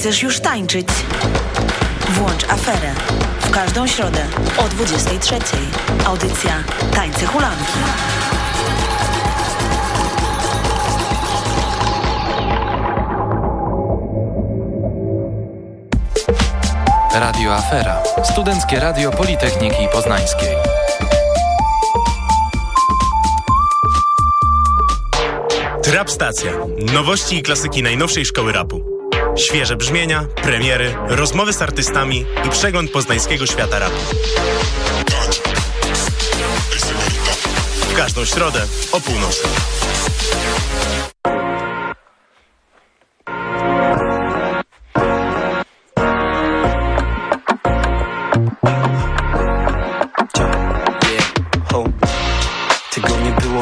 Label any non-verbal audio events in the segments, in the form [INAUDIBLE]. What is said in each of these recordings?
chcesz już tańczyć. Włącz aferę. W każdą środę o 23. Audycja Tańce Hulanki. Radio Afera. Studenckie Radio Politechniki Poznańskiej. Trap Stacja. Nowości i klasyki najnowszej szkoły rapu. Świeże brzmienia, premiery, rozmowy z artystami i przegląd poznańskiego świata rapu. W każdą środę o północy.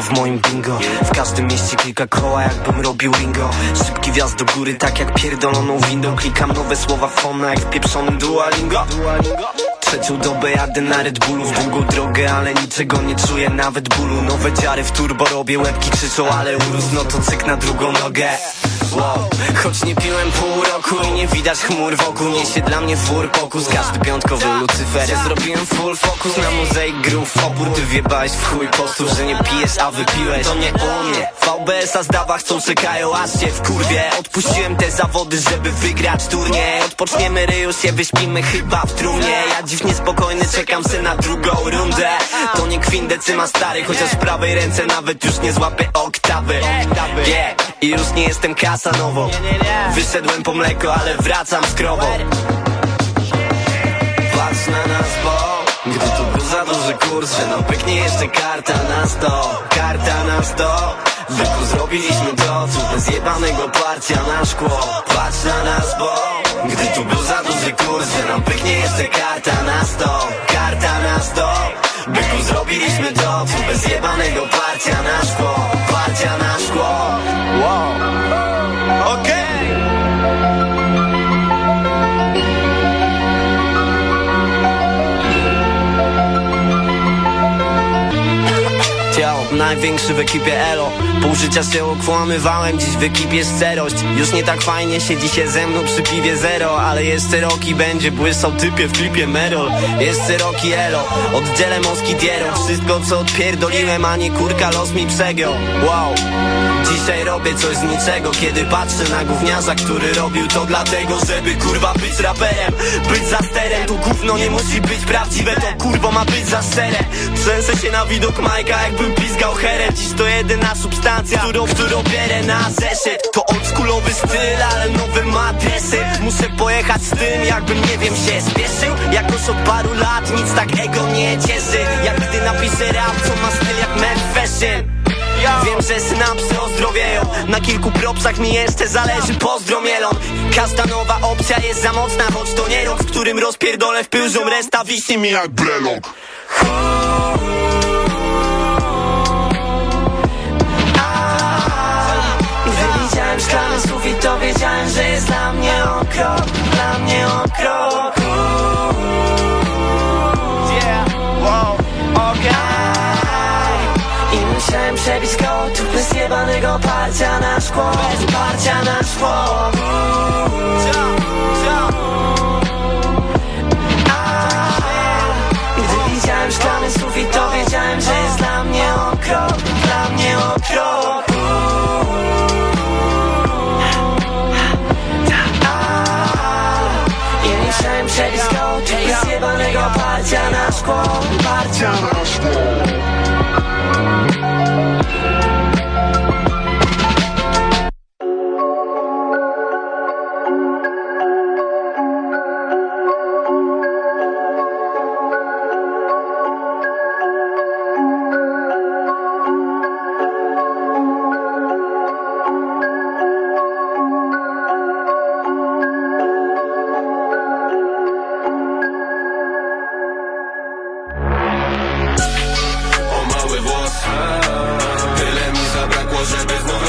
W moim bingo. W każdym mieście kilka koła jakbym robił ringo. Szybki wjazd do góry tak jak pierdoloną windą. Klikam nowe słowa fona jak w pieprzonym dualingo Trzecią dobę jadę na Red Bullu. W długą drogę, ale niczego nie czuję Nawet bólu, nowe dziary w turbo robię Łebki krzyczą, ale urósł, no to cyk na drugą nogę. Wow. Choć nie piłem pół roku i nie widać chmur wokół Niesie dla mnie fur pokus, każdy piątkowy Lucyferę Zrobiłem full focus na muzeik grów. Opór Ty wiebałeś w chuj postów, że nie pijesz, a wypiłeś. To nie u mnie. VBS-a zdawa chcą, czekają aż się w kurwie. Odpuściłem te zawody, żeby wygrać turniej. Odpoczniemy ryju się, wyśpimy chyba w trumnie. Ja dziwnie spokojny, czekam se na drugą rundę. To nie kwindecyma stary, chociaż w prawej ręce nawet już nie złapię oktawy. Yeah, i już nie jestem kasanowo Wyszedłem po mleko, ale wracam z krową Patrz na nas, bo gdy tu był za duży kurs, że nam pyknie jeszcze karta na sto. Karta na sto. Byku zrobiliśmy to, cud bez jebanego parcia na szkło. Patrz na nas, bo gdy tu był za duży kurs, że nam pyknie jeszcze karta na sto Karta na sto Byku zrobiliśmy to, bez jebanego parcia na szkło Parcia na szkło. Wow. Okej. Okay. Największy w ekipie Elo. Pół życia się okłamywałem, dziś w ekipie szczerość Już nie tak fajnie siedzi się ze mną przy piwie zero Ale jeszcze roki będzie błysał typie w klipie Merol. Jeszcze roki Elo, oddzielę moskitierą Wszystko co odpierdoliłem, a nie kurka los mi przegiął. Wow. Dzisiaj robię coś z niczego Kiedy patrzę na gówniarza, który robił to dlatego Żeby kurwa być raperem. Być za sterem, to gówno nie musi być prawdziwe To kurwo ma być za szczere. Trzęsę się na widok Majka, jakbym pizgał herę Dziś to jedyna substancja, którą, którą bierę na zeszyt. To oldschoolowy styl, ale nowy ma adresy Muszę pojechać z tym, jakbym nie wiem się spieszył. Jakoś od paru lat nic tak ego nie cieszy. Jak gdy napiszę rap, co ma styl jak man fashion Wiem, że synapsy ozdrowieją. Na kilku propsach mi jeszcze zależy Pozdro mielon Każda nowa opcja jest za mocna Choć to nie rok, w którym rozpierdolę w pyłżą. Resta wisi mi jak brelok że jest dla mnie o krok Dla mnie o krok. Musiałem przebić kołtów bez jebanego parcia na szkło. Bez parcia na szkło. Gdy widziałem szklany sufit to wiedziałem, że jest dla mnie o krok Dla mnie o krok musiałem przebić kołtów bez jebanego parcia na szkło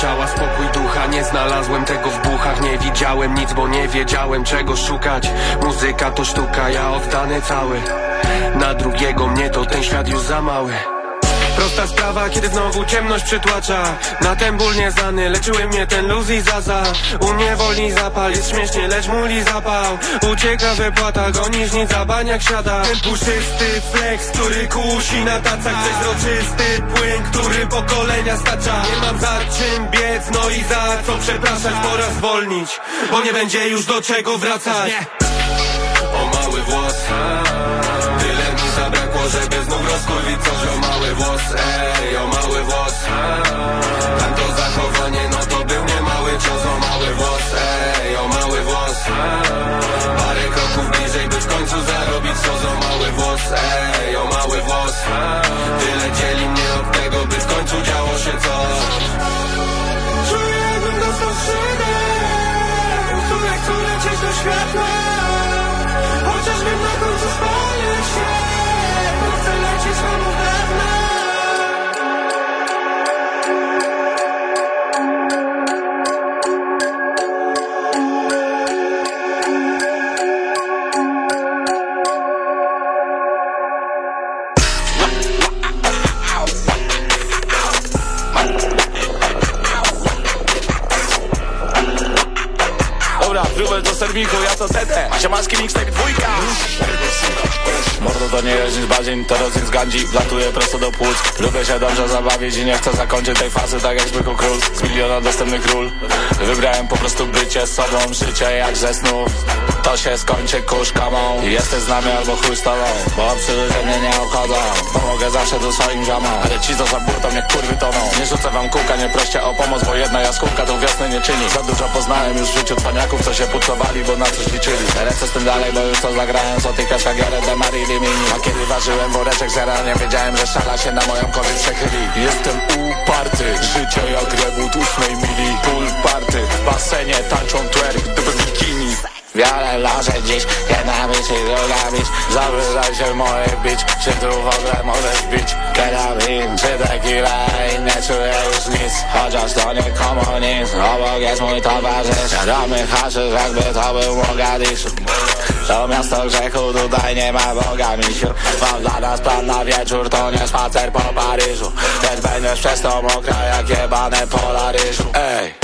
ciała, spokój ducha. Nie znalazłem tego w buchach Nie widziałem nic, bo nie wiedziałem czego szukać. Muzyka to sztuka, ja oddany cały. Na drugiego mnie to ten świat już za mały Prosta sprawa, kiedy znowu ciemność przytłacza. Na ten ból nieznany leczyły mnie ten luz i zaza. Uniewolni zapal, jest śmiesznie, lecz muli zapał. Ucieka wypłata, gonisz nic zabaniak siada. Ten puszysty flex, który kusi na tacach. Przezroczysty płyn, który pokolenia stacza. Nie mam za czym biec, no i za co przepraszać. Pora zwolnić, bo nie będzie już do czego wracać. O mały włos zabrakło, żeby znów rozkurwić coś o mały włos Ej, o mały włos. Tamto zachowanie, no to był niemały cios o mały włos Ej, o mały włos. Parę kroków bliżej, by w końcu zarobić coś o mały włos Ej, o mały włos. Tyle dzieli mnie od tego, by w końcu działo się coś. Czuję jakbym dostał szynek Które chcą lecieć do światła Chociaż wiem na końcu spalę się serwiku, ja to setę. Siemaczki mixtape dwójka. Mordo to nie nic bardziej, to rodzin z gandzi Wlatuję prosto do płuc. Lubię się dobrze zabawić i nie chcę zakończyć tej fazy Tak jak zwykły król, z miliona dostępnych ról. Wybrałem po prostu bycie sobą Życie jak ze snów To się skończy kuszka mą Jesteś z nami albo chuj z tobą. Bo obcy ludzie mnie nie obchodzą. Pomogę zawsze do swoim ziomom. Ale ci co za burtą niech kurwy toną Nie rzucę wam kółka, nie proście o pomoc Bo jedna jaskółka tą wiosnę nie czyni. Za dużo poznałem już w życiu cwaniaków Co się pucowali, bo na coś liczyli. Lecę z tym dalej, bo już to zagrałem Co tylko szagierę de Marili Mini. A kiedy ważyłem woreczek zera Nie wiedziałem, że szala się na moją korzyść przechyli. Jestem uparty Życie jak rewód ósmej mili. Pool party W basenie tańczą twerk Dupy bikini. Wiele laże dziś, jedna bić i druga bić Zawyżaj się moje bić, czy tu w ogóle możesz bić. Karabin, czy tequila i nie czuję już nic. Chociaż to nie komunizm, obok jest mój towarzysz. Świadomy haszysz, jakby to był Mogadiszu To miasto grzechu, tutaj nie ma Boga, misiu. Mam dla nas plan na wieczór, to nie spacer po Paryżu. Lecz będziesz przez to mokra jak jebane polaryżu Ej,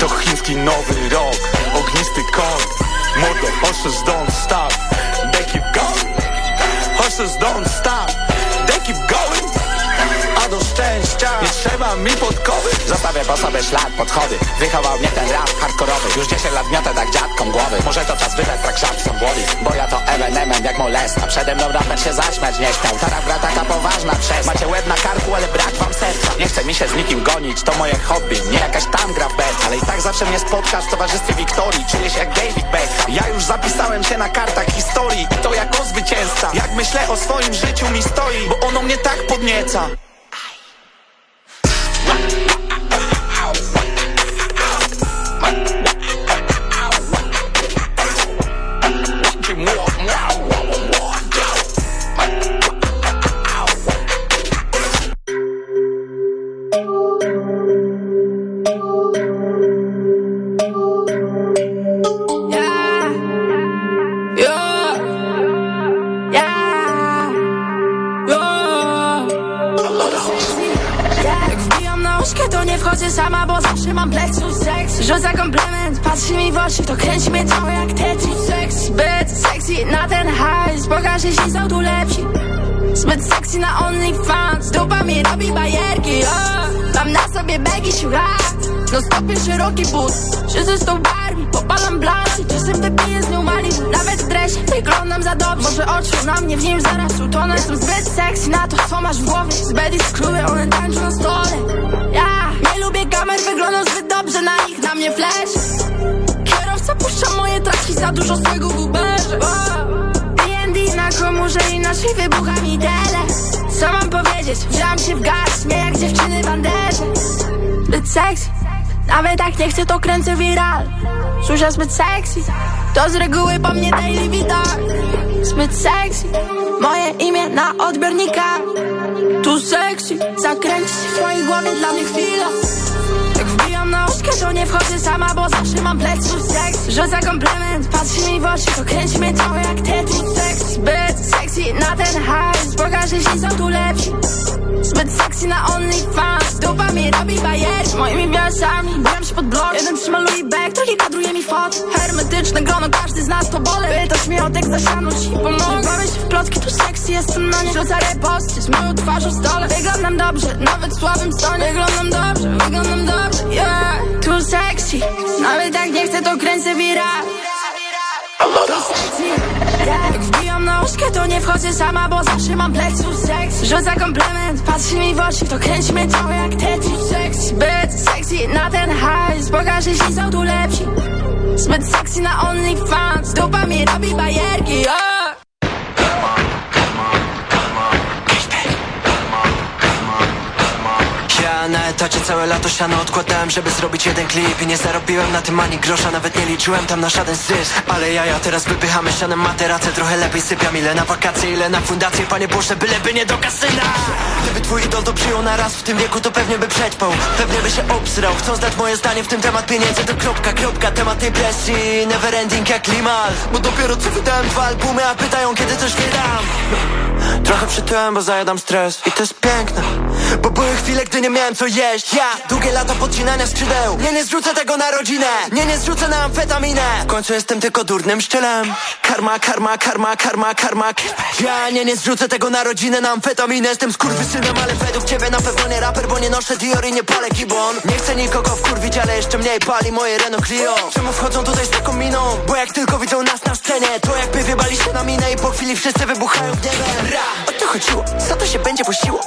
to chiński nowy rok, ognisty koń. Mordo, horses don't stop, they keep going. Horses don't stop, they keep going A do szczęścia. Nie trzeba mi podkowy Zostawię po sobie ślad, podchody. Wychował mnie ten rap hardkorowy. Już 10 lat miotę tak dziadkom głowy. Może to czas wydać tak są głowy. Bo ja to ewenement jak molesta. Przede mną raper się zaśmiać nie chciał. Ta gra taka poważna przez. Macie łeb na karku, ale brak wam serca. Nie chcę mi się z nikim gonić, to moje hobby. Nie jakaś tam gra w bed Ale i tak zawsze mnie spotkasz w towarzystwie Wiktorii. Czuję się jak David Beckham Ja już zapisałem się na kartach historii. I to jako zwycięzca. Jak myślę o swoim życiu mi stoi Bo ono mnie tak podnieca mi w to kręci mnie cało jak Tetris. Seks, zbyt sexy na ten hajs, pokażę się są tu lepsi. Zbyt sexy na OnlyFans, dupa mi robi bajerki. Oh. Mam na sobie bagi siurat, no stopy szeroki but. Siedzę z tą Barbie, popalam blancy, czasem wypiję z nią Malibu Nawet w dresie. Wyglądam za dobrze, może oczy na mnie w nim zaraz utonę. Jestem zbyt sexy na to, co masz w głowie. Z z kluby, one tańczą na stole. Ja nie lubię kamer, wyglądam zbyt dobrze na nich, na mnie flash Puszcza moje traki, za dużo swego w Uberze D&D na komórze, inaczej wybucha mi tele. Co mam powiedzieć? Wziąłam się w gaz, nie jak dziewczyny banderze. Zbyt sexy. Nawet jak nie chcę, to kręcę viral. Słyszę zbyt sexy. To z reguły po mnie daily widać Zbyt sexy. Moje imię na odbiornikach Tu sexy. Zakręcić w twojej głowie dla mnie chwila nie wchodzę sama Bo zawsze mam pleców seks. Rzuca komplement, patrzy mi w oczy To kręci mnie trochę jak Tetris Seks. Zbyt sexy na ten hajs Pokażę, że są tu lepsi Zbyt sexy na OnlyFans Dupa mi robi bajer Moimi włosami Bujam się pod blok. Jeden trzyma Louis Beck Drugi kadruje mi fot. Hermetyczne grono Każdy z nas to bole. Pytasz mnie o tekst Zasianu ci pomogę Bawię się w plotki Tu sexy jestem na nie. Rzuca reposty Z moją twarzą stole. Wyglądam dobrze Nawet w słabym stanie Wyglądam dobrze Wyglądam dobrze Yeah sexy Nawet jak nie chcę to kręcę Tu sexy Jak wbijam na oczkę, to nie wchodzę sama, bo zawsze mam pleców seks Rzuca komplement, patrzy mi w oczy, to kręci mnie trochę jak Tetris. Seks, zbyt sexy na ten hajs, pokażę, że są tu lepsi. Zbyt sexy na OnlyFans, dupa mi robi bajerki, yeah. Na etacie całe lato siano odkładałem, żeby zrobić jeden klip. I nie zarobiłem na tym ani grosza, nawet nie liczyłem tam na żaden zysk. Ale ja, ja teraz wypychamy sianem materacę Trochę lepiej sypiam, ile na wakacje, ile na fundację Panie Boże, byleby nie do kasyna! Gdyby twój idol to przyjął na raz w tym wieku, to pewnie by przećpał. Pewnie by się obsrał, chcą znać moje zdanie w tym temat pieniędzy To kropka, kropka, temat tej presji. Never ending jak Limal. Bo dopiero co wydałem dwa albumy, a pytają kiedy coś wydam. Trochę przytyłem, bo zajadam stres. I to jest piękne Bo były chwile, gdy nie miałem co jeść. Ja, długie lata podcinania skrzydeł. Nie, nie zrzucę tego na rodzinę. Nie, nie zrzucę na amfetaminę. W końcu jestem tylko durnym szczylem Karma, karma, karma, karma, karma. Ja, nie, nie zrzucę tego na rodzinę Na amfetaminę. Jestem skurwysynem, ale według ciebie na pewno nie raper Bo nie noszę Dior i nie palę kibon. Nie chcę nikogo wkurwić, ale jeszcze mniej pali moje Renault Clio. Czemu wchodzą tutaj z taką miną? Bo jak tylko widzą nas na scenie To jakby wybali się na minę I po chwili wszyscy wybuchają w niebie. Ra, o to chodziło, za to się będzie puściło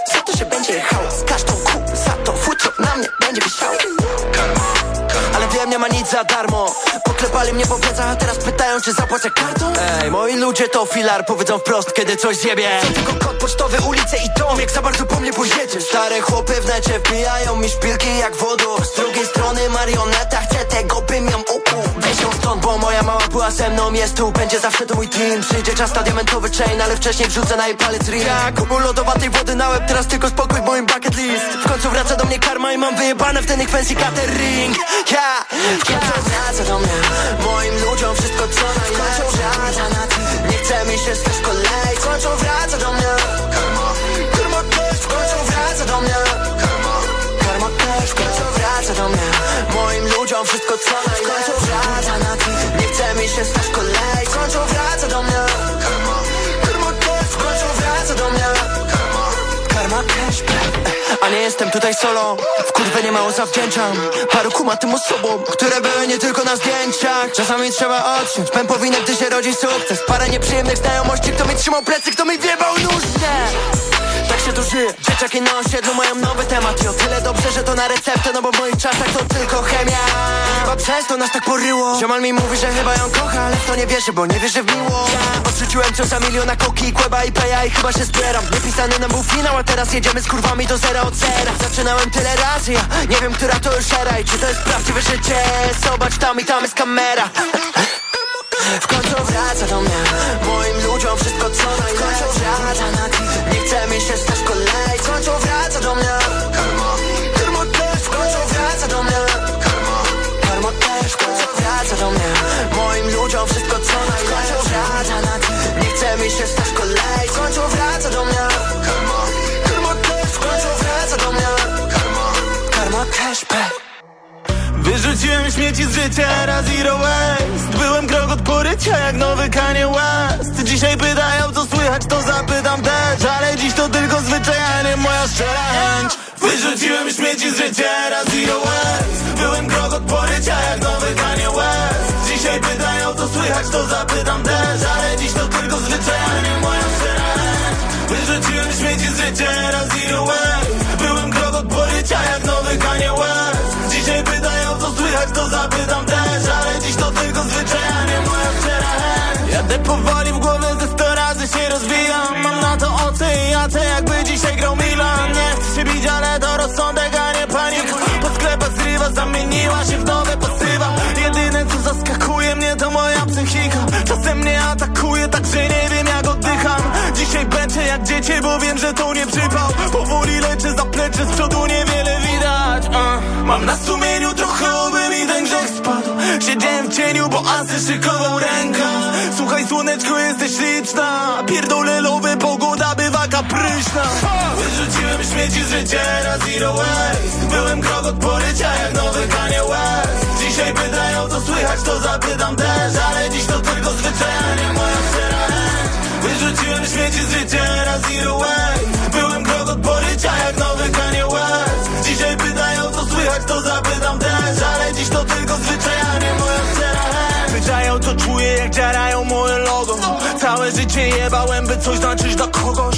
darmo. Poklepali mnie po plecach, a teraz pytają, czy zapłacę kartą? Ej, moi ludzie to filar, powiedzą wprost, kiedy coś zjebie. Co tylko kod pocztowy, ulice i dom, jak za bardzo po mnie pojedziesz. Stare chłopy w necie wbijają mi szpilki jak wodą Z drugiej strony marioneta, chcę tego, bym ją stąd, bo moja mama była ze mną, jest tu, będzie zawsze to mój team. Przyjdzie czas na diamentowy chain, ale wcześniej wrzucę na jej palec ring. Jak kupu lodowatej wody na łeb, teraz tylko spokój w moim bucket list. W końcu wraca do mnie karma i mam wyjebane w ten ich fancy catering. Ja, w końcu wraca do mnie Moim ludziom wszystko co najlepsze. Nie chce mi się stać kolej W końcu wraca do mnie. Karma też w końcu wraca do mnie wraca do mnie. Moim ludziom wszystko co najlepsze. Nie chce mi się stać kolej. W końcu wraca do mnie. Karma też w końcu wraca do mnie Karma A nie jestem tutaj solo. W kurwę nie mało zawdzięczam Paru kumatym osobom Które były nie tylko na zdjęciach. Czasami trzeba odciąć. Pępowinę, gdy się rodzi sukces. Parę nieprzyjemnych znajomości. Kto mi trzymał plecy, kto mi wjebał nóżnie tak się tu żyje Dzieciaki na osiedlu mają nowy temat. I o tyle dobrze, że to na receptę No bo w moich czasach to tylko chemia. Chyba przez to nas tak poryło. Ziomal mi mówi, że chyba ją kocha Ale to nie wierzy, bo nie wierzy w miłość ja Odrzuciłem co za miliona koki, kłeba i peja I chyba się zbieram. Niepisany nam był finał, a teraz jedziemy z kurwami do zera od zera. Zaczynałem tyle razy, ja nie wiem, która to już era I czy to jest prawdziwe życie. Zobacz, tam i tam jest kamera. W końcu wraca do mnie. Moim ludziom wszystko co najlepsze. W końcu wraca na Nie chce mi się stać kolej W końcu wraca do mnie śmieci z życia, raz zero waste Byłem krok od porycia jak nowy Kanye West. Dzisiaj pytają co słychać, to zapytam też. Ale dziś to tylko zwyczajnie moja szczera Wyrzuciłem śmieci z życia, raz zero waste Byłem krok od porycia jak nowy Kanye West. Dzisiaj pytają co słychać, to zapytam też. Ale dziś to tylko zwyczajnie moja szczera Wyrzuciłem śmieci z życia, raz zero waste to zapytam też Ale dziś to tylko zwyczaja, nie moja wczera Jadę powoli w głowie, ze sto razy się rozwijam. Mam na to oczy i jacę, jakby dzisiaj grał Milan. Nie chcę się bić, ale to rozsądek, a nie panik Po sklepach zrywa, zamieniła się w nowe pasywa Jedyne co zaskakuje mnie to moja psychika. Czasem mnie atakuje, także nie wiem jak oddycham. Dzisiaj beczę jak dziecię, bo wiem, że to nie przypał. Powoli leczę zaplecze, z przodu niewiele Mam na sumieniu trochę, oby mi ten grzech spadł. Siedziałem w cieniu, bo asy szykował ręka. Słuchaj, słoneczko, jesteś liczna. Pierdolę lowy, pogoda bywa kapryśna. Wyrzuciłem śmieci z życia, raz zero waste Byłem krok od porycia, jak nowy Kanye West. Dzisiaj pytają, co słychać, to zapytam też. Ale dziś to tylko zwyczajnie moja szczera chęć. Wyrzuciłem śmieci z życia, raz zero waste Byłem krok od porycia, jak nowy Kanye West. Dzisiaj pytają, zapytam też Ale dziś to tylko zwyczajnie moja szczera Pytają, co czuję, jak dziarają moje logo. Całe życie jebałem, by coś znaczyć dla kogoś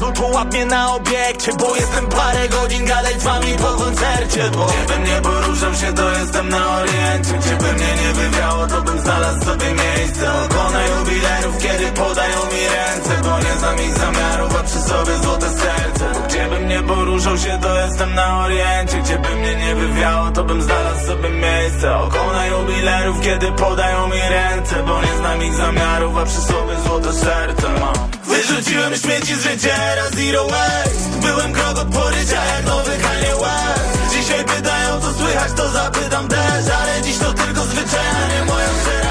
się ja, no to łap mnie na obiekcie Bo jestem parę godzin gadać z wami po koncercie Bo gdybym nie poruszał się, to jestem na oriencie. Gdyby mnie nie wywiało, to bym znalazł sobie miejsce. Okona jubilerów, kiedy podają mi ręce Bo nie znam ich zamiarów, a przy sobie złote serce. Gdziebym nie poruszał się, to jestem na oriencie. Gdzieby mnie nie wywiało, to bym znalazł sobie miejsce. Okona jubilerów, kiedy podają mi ręce Bo nie znam ich zamiarów, a przy sobie złote serce mam Wyrzuciłem śmieci z życia, raz zero waste. Byłem krok od porycia, jak nowy Kanye West. Dzisiaj pytają, co słychać, to zapytam też. Ale dziś to tylko zwyczajnie moja szczera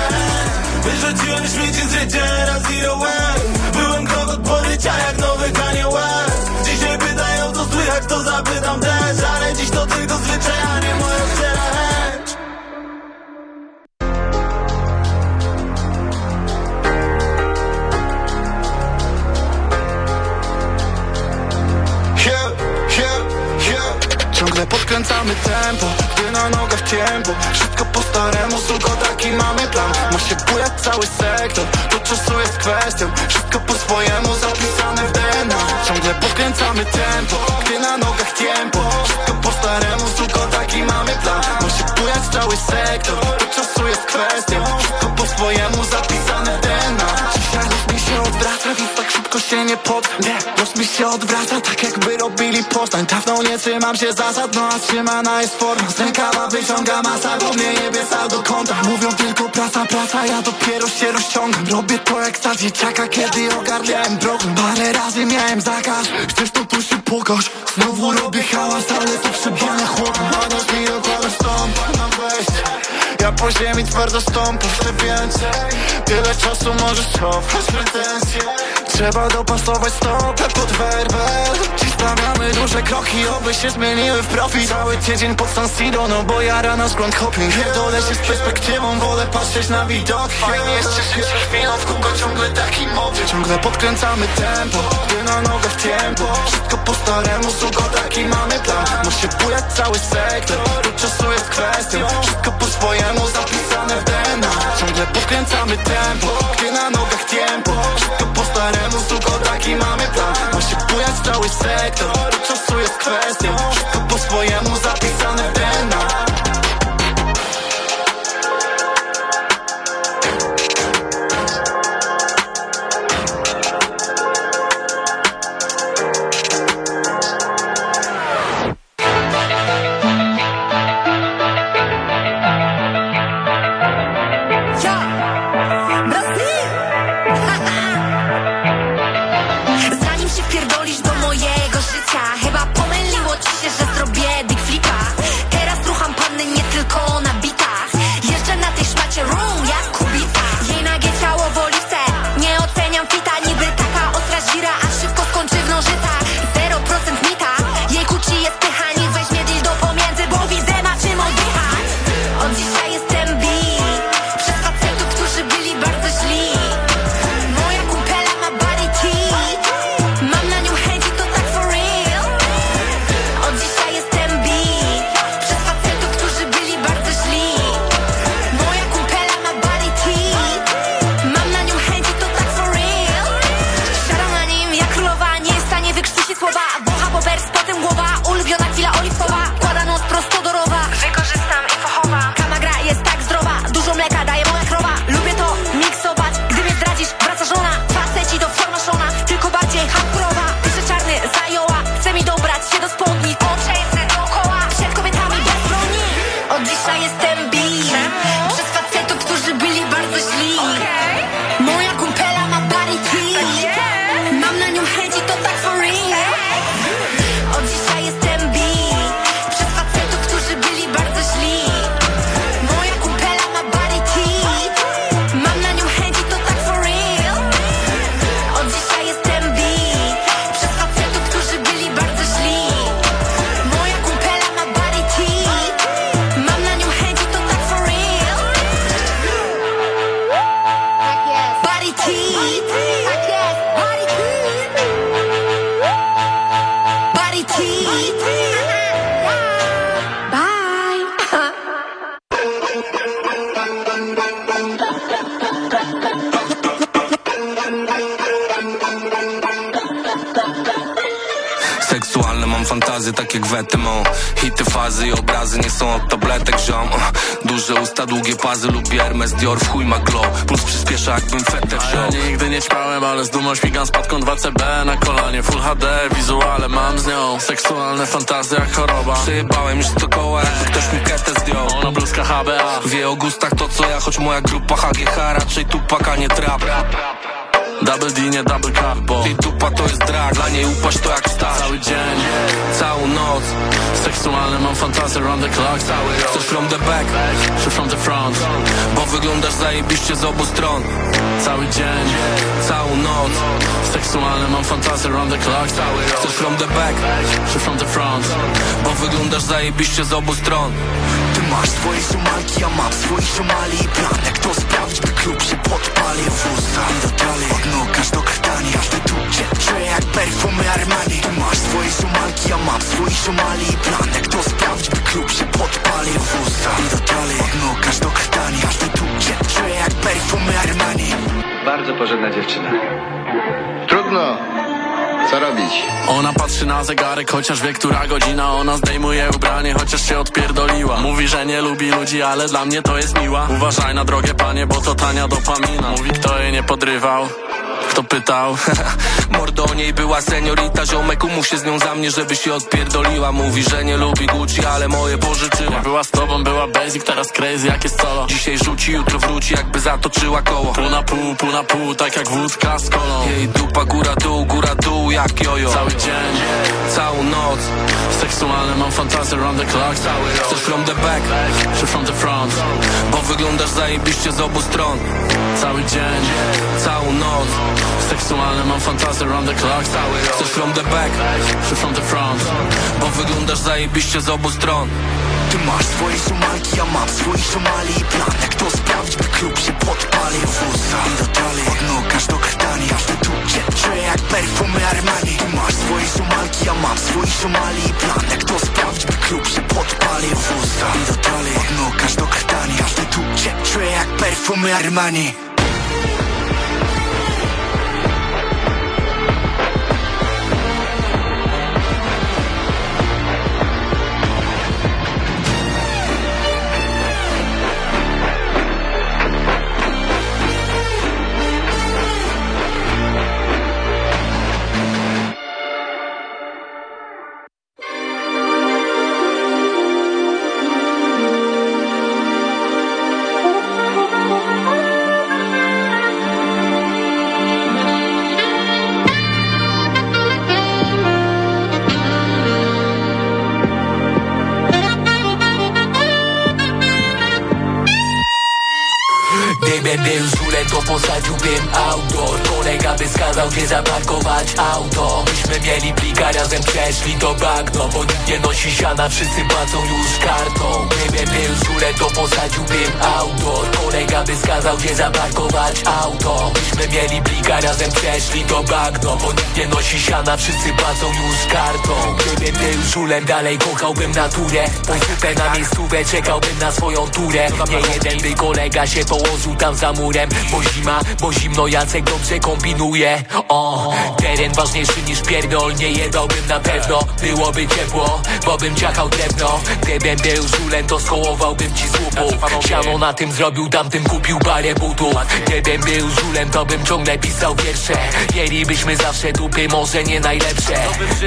Wyrzuciłem śmieci z życia, raz zero waste. Byłem krok od porycia, jak nowy Ciągle podkręcamy tempo, gdy na nogach ciempo Wszystko po staremu, tylko taki mamy plan. Ma się bujać cały sektor, to czasu jest kwestią. Wszystko po swojemu zapisane w DNA Ciągle podkręcamy tempo, gdy na nogach ciempo. Wszystko po staremu, tylko taki mamy plan. Ma się bujać cały sektor, to czasu jest kwestią. Wszystko po swojemu zapisane w DNA Dzisiaj los mi się odwraca, więc tak szybko się nie poddam los mi się odwraca, tak jakby robili Poznań Dawno nie trzymam się zasad, no a trzymana jest forma rękawa wyciąga masa, mnie jebie do konta. Mówią tylko praca, praca, ja dopiero się rozciągam. Robię to jak za dzieciaka, kiedy ogarniałem problem Parę razy miałem zakaz, chcesz to tu się pokaż. Znowu robię hałas, ale to przebijania chłopem Madasz mi dokładasz stąd, na wejście ja po ziemi twardo stąpam, chcę więcej. Tyle czasu możesz cofać pretensje Trzeba dopasować stopę pod werbel. Dziś stawiamy duże kroki, oby się zmieniły w profit Cały tydzień pod San Siro, no bo jara nas grunt hopping. Pierdolę się z perspektywą, wolę patrzeć na widok Fajnie jest cieszyć się chwilą, w kółko ciągle taki mowy Ciągle podkręcamy tempo, gdy na nogach ciempo. Wszystko po staremu, suko taki mamy plan. Ma się bujać cały sektor, to czasu jest kwestią Wszystko po swojemu zapisane w DNA Ciągle podkręcamy tempo, gdy na nogach tempo Wszystko staremu, suko taki mamy plan. Ma się bujać cały sektor, to czasu jest kwestią? Wszystko po swojemu zapisane w DNA Gustach to co ja, choć moja grupa HGH Raczej tupak, a nie trap. Double D, nie double cup, bo Ty tupa to jest drag, dla niej upaść to jak wstać. Cały dzień, całą noc. Seksualne mam fantazje round the clock. Cały Chcesz from the back, czy from the front. Bo wyglądasz zajebiście z obu stron. Cały dzień, Całą noc. Seksualne mam fantazje round the clock. Cały Chcesz from the back, czy from the front. Bo wyglądasz zajebiście z obu stron masz swoje ziomalki, ja mam swoje ziomali i plan Jak to sprawdź, by klub się podpali w usta I do dalej, od nóg aż do krtani Aż ty tu cię czuję jak perfumy Armani. Ty masz swoje ziomalki, ja mam swoje ziomali i plan Jak to sprawdź, by klub się podpali w usta I do dalej, od nóg aż do krtani Aż ty tu cię czuję jak perfumy Armani. Bardzo porządna dziewczyna. Trudno. Co robić? Ona patrzy na zegarek, chociaż wie, która godzina Ona zdejmuje ubranie, chociaż się odpierdoliła. Mówi, że nie lubi ludzi, ale dla mnie to jest miła. Uważaj na drogę, panie, bo to tania dopamina. Mówi, kto jej nie podrywał Kto pytał? [LAUGHS] Mordo o niej była seniorita Ziomek umów się z nią za mnie, żeby się odpierdoliła. Mówi, że nie lubi Gucci, ale moje pożyczyła. Była z tobą, była basic, teraz crazy, jak jest solo. Dzisiaj rzuci, jutro wróci, jakby zatoczyła koło. Pół na pół, pół na pół, tak jak wódka z kolą. Jej dupa góra dół, góra dół, jak jojo. Cały dzień, Całą noc. seksualne mam fantazje round the clock. Cały rok, Chcesz from the back, czy from the front? Bo wyglądasz zajebiście z obu stron. Cały dzień, Całą noc seksualne mam fantazje round the clock. Chcesz from the back, czy from the front? Bo wyglądasz zajebiście z obu stron. Ty masz swoje ziomalki, ja mam swoje ziomali i plan. Jak to sprawdź, by klub się podpali w usta I do dalej, od nóg aż do krtani. Aż ty tu cię czuję jak perfumy Armani. Ty masz swoje ziomalki, ja mam swoje ziomali i plan. Jak to sprawdź, by klub się podpali w usta I do dalej, od nóg aż do krtani. Aż ty tu cię czuję jak perfumy Armani posadziłbym auto Kolega by skazał, gdzie zaparkować auto. Myśmy mieli plika, razem przeszli do bagno Bo nikt nie nosi siana, wszyscy płacą już kartą. Gdybym był żulem, to posadziłbym auto. Kolega by skazał, gdzie zaparkować auto. Myśmy mieli plika, razem przeszli do bagno Bo nikt nie nosi siana, wszyscy płacą już kartą. Gdybym był żulem, dalej kochałbym naturę. Posypę na miejscówę, czekałbym na swoją turę. Nie jeden by kolega się położył tam za murem Bo zima, bo zimno Jacek dobrze kombinuje O, teren ważniejszy niż pierdol Nie jedałbym na pewno, byłoby ciepło Bo bym ciachał drewno. Gdybym był żulem, to skołowałbym ci z łupu. Siano na tym zrobił, tamtym kupił parę butów. Gdybym był żulem, to bym ciągle pisał wiersze. Mielibyśmy zawsze dupy, może nie najlepsze.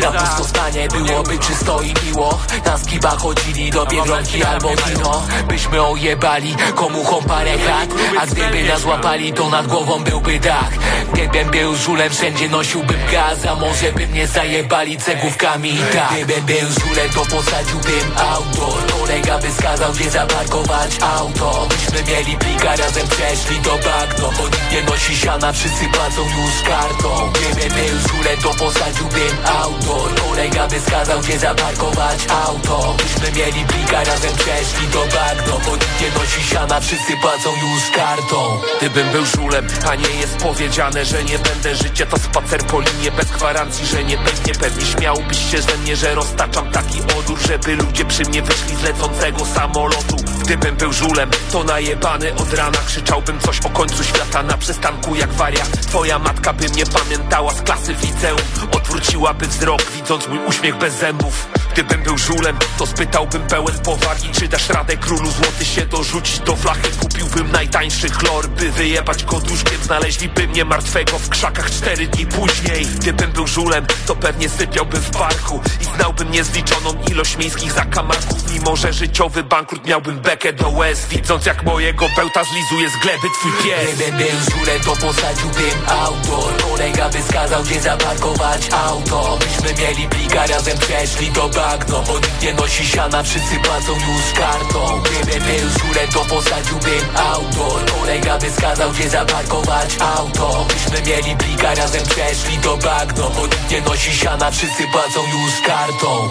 Na pustostanie byłoby czysto i miło. Na skiba chodzili do Biedronki albo Dino Byśmy ojebali komuchom parę chat A gdyby nas łapali, to nad głową byłby dach. Gdybym był żulem, wszędzie nosiłbym gaz A może by mnie zajebali cegłówkami. Tak Gdybym był żulem, to posadziłbym auto. Kolega by skazał, gdzie zaparkować auto. Myśmy mieli plika, razem przeszli do bagno. Bo nikt nie nosi siana, wszyscy płacą już kartą. Gdybym był żulem, to posadziłbym auto. Kolega by skazał, gdzie zaparkować auto. Myśmy mieli plika, razem przeszli do bagno. Bo nikt nie nosi siana, wszyscy płacą już kartą. Gdybym był żulem, a nie jest powiedziane, że nie będę Życie to spacer po linie bez gwarancji, że nie będzie Pewnie śmiałbyś się ze mnie, że roztaczam taki odór Żeby ludzie przy mnie wyszli z lecącego samolotu. Gdybym był żulem, to najebany od rana. Krzyczałbym coś o końcu świata na przystanku jak wariat Twoja matka by mnie pamiętała z klasy w liceum. Odwróciłaby wzrok, widząc mój uśmiech bez zębów. Gdybym był żulem, to spytałbym pełen powagi Czy dasz radę królu złoty się dorzucić do flachy. Kupiłbym najtańszy chlor, by wyjebać koduszkiem Znaleźliby mnie martwego w krzakach cztery dni później Gdybym był żulem, to pewnie sypiałbym w parku I znałbym niezliczoną ilość miejskich zakamarków. Mimo, że życiowy bankrut miałbym bekę do łez Widząc jak mojego bełta zlizuje z gleby twój pies. Gdybym był żulem, to posadziłbym auto. Kolega by wskazał, gdzie zaparkować auto. Byśmy mieli plika, razem przeszli do bagno Bo nikt nie nosi siana, wszyscy płacą już kartą. Gdybym był żulem, to posadziłbym auto. Kolega by wskazał, gdzie zaparkować auto. Byśmy mieli plika, razem przeszli do bagno. Bo nikt nie nosi siana, wszyscy płacą już kartą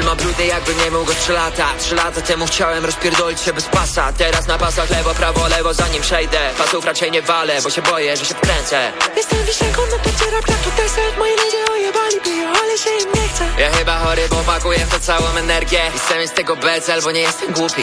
Styl ma brudy jakby nie mógł go trzy lata. Trzy lata temu chciałem rozpierdolić się bez pasa. Teraz na pasach lewo, prawo, lewo zanim przejdę. Pasów raczej nie walę, bo się boję, że się wkręcę. Jestem wisienką na torcie, rap to deser Moi ludzie ojebali biją, ale się im nie chce. Ja chyba chory, bo pakuję w to całą energię. Chcę mieć z tego becel, bo nie jestem głupi.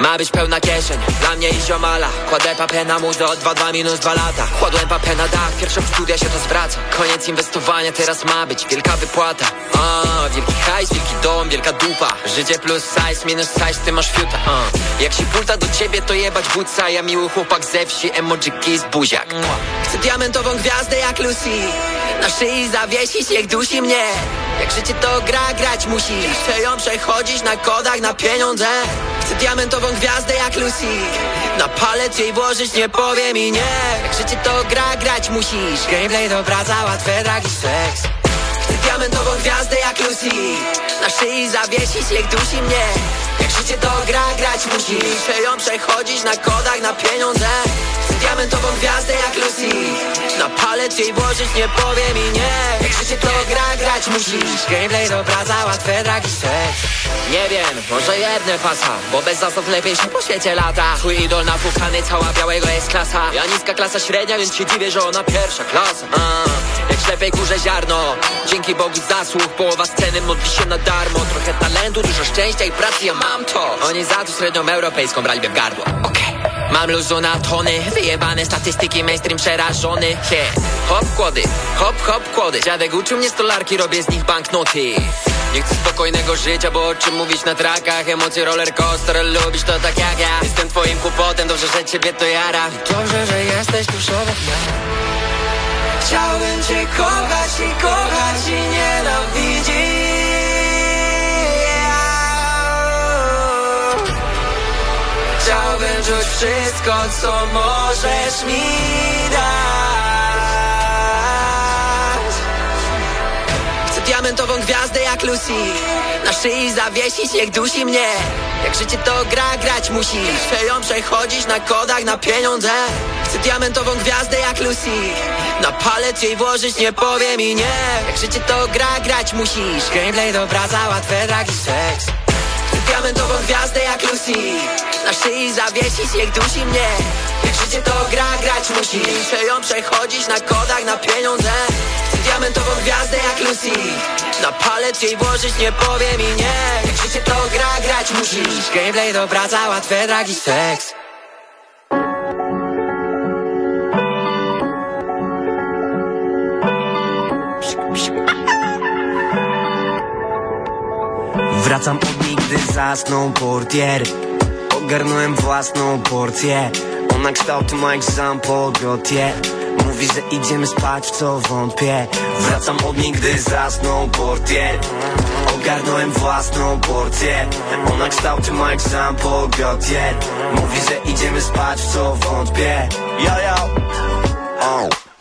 Ma być pełna kieszeń, dla mnie i ziomala. Kładę papę na muzo, 2-2 minus 2 lata. Kładłem papę na dach, pierwsze w studia się to zwraca. Koniec inwestowania, teraz ma być wielka wypłata. O, Wielki hajs, wielki dom, wielka dupa. Życie plus size, minus size, ty masz fiuta uh. Jak się pulta do ciebie, to jebać butsa. Ja miły chłopak ze wsi, emoji kiss, buziak. Chcę diamentową gwiazdę jak Lucy. Na szyi zawiesić, niech dusi mnie. Jak życie to gra, grać musisz. Chcę ją przechodzić na kodach, na pieniądze. Chcę diamentową gwiazdę jak Lucy. Na palec jej włożyć, nie powie mi nie. Jak życie to gra, grać musisz. Gameplay dobra, łatwe, dragi seks diamentową gwiazdę jak Lucy. Na szyi zawiesić, niech dusi mnie. Jak życie to gra, grać musisz Chcę ją przechodzić na kodach, na pieniądze diamentową gwiazdę jak Lucy. Na palec jej włożyć, nie powie mi nie. Jak życie to gra, grać musisz. Gameplay dobra, łatwe, dragi seks Nie wiem, może jedne pasa Bo bez zasad lepiej się po świecie lata. Twój idol nafukany, cała białego jest klasa. Ja niska klasa średnia, więc się dziwię, że ona pierwsza klasa. A, Jak ślepej górze ziarno. Dzięki Bogu zasług, połowa sceny modli się na darmo. Trochę talentu, dużo szczęścia i pracy, ja mam to. Oni za to średnią europejską braliby w gardło. Okej Mam luzu na tony, wyjebane statystyki, mainstream przerażony. Yeah. Hop kłody, hop hop kłody. Dziadek uczył mnie stolarki, robię z nich banknoty. Nie chcę spokojnego życia, bo o czym mówić na trakach? Emocje roller coaster, lubisz to tak jak ja. Jestem twoim kłopotem, dobrze, że ciebie to jara. Dobrze, że jesteś tuż obok Chciałbym cię kochać i kochać i nienawidzić Chciałbym czuć wszystko, co możesz mi dać. Chcę diamentową gwiazdę jak Lucy. Na szyi zawiesić, niech dusi mnie. Jak życie to gra, grać musisz Chcę ją przechodzić na kodach, na pieniądze. Chcę diamentową gwiazdę jak Lucy. Na palec jej włożyć, nie powie mi nie. Jak życie to gra, grać musisz. Gameplay dobra, łatwe, dragi seks diamentową gwiazdę jak Lucy. Na szyi zawiesić, niech dusi mnie. Życie to gra, grać musisz Chcę ją przechodzić na kodach, na pieniądze. Chcę diamentową gwiazdę jak Lucy. Na palec jej włożyć, nie powie mi nie. Życie to gra, grać musisz Gameplay dobra, łatwe, dragi seks. Wracam od nigdy zasnął portier Ogarnąłem własną porcję. Ona kształty Mike Zampo Gautier Mówi, że idziemy spać, w co wątpię. Wracam od nigdy zasnął portier. Ogarnąłem własną porcję. Ona kształty Mike Zampo Gautier Mówi, że idziemy spać, w co wątpię. Yo, yo.